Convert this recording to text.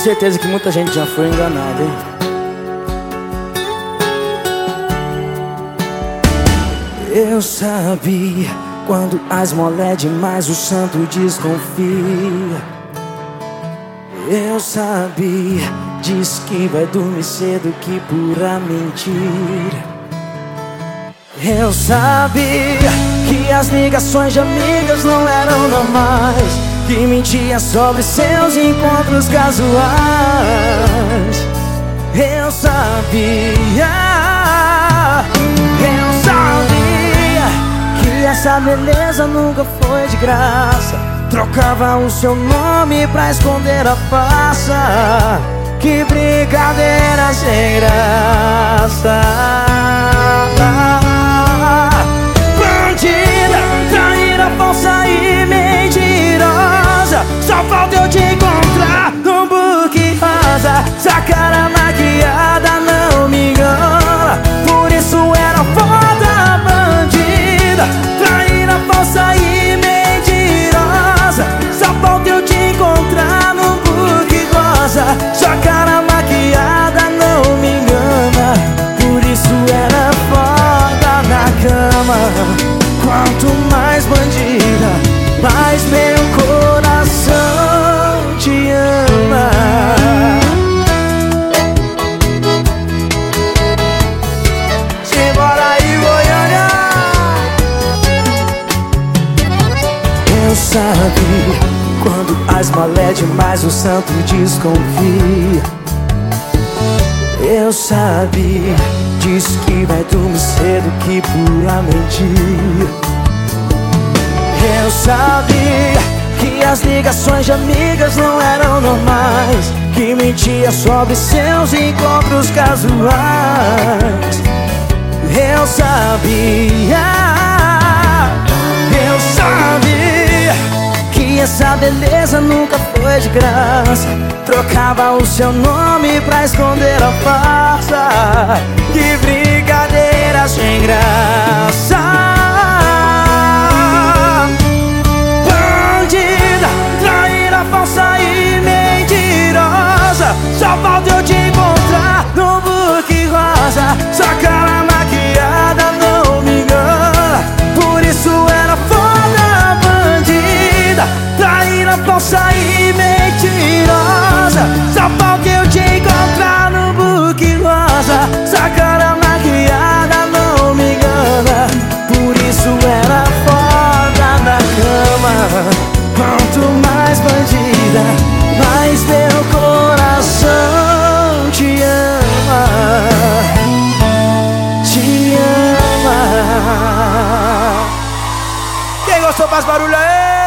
Tenho certeza que muita gente já foi enganada, hein? Eu sabia quando a esmola é demais o santo desconfia. Eu sabia, diz que vai dormir cedo que pura mentira. Eu sabia que as ligações de amigas não eram normais, que mentia sobre seus encontros casuais. Eu sabia essa beleza nunca foi de graça. Trocava o seu nome pra esconder a farsa. Que brincadeira sem graça Quanto mais bandida, mais meu coração te ama. Sabe Quando a esmola é demais o santo desconfia Eu sabia Diz que vai dormir cedo que pura mentira Eu sabia que as ligações de amigas não eram normais Que mentia sobre seus encontros casuais. Eu sabia essa beleza nunca foi de graça. Trocava o seu nome pra esconder a farsa. Que brincadeira sem graça falsa e mentirosa. Só falta eu te encontrar no book rosa. Essa cara maquiada não me engana. Por isso era foda na cama. Quanto mais bandida, mais meu coração te ama. Te ama. Quem gostou faz barulho aí?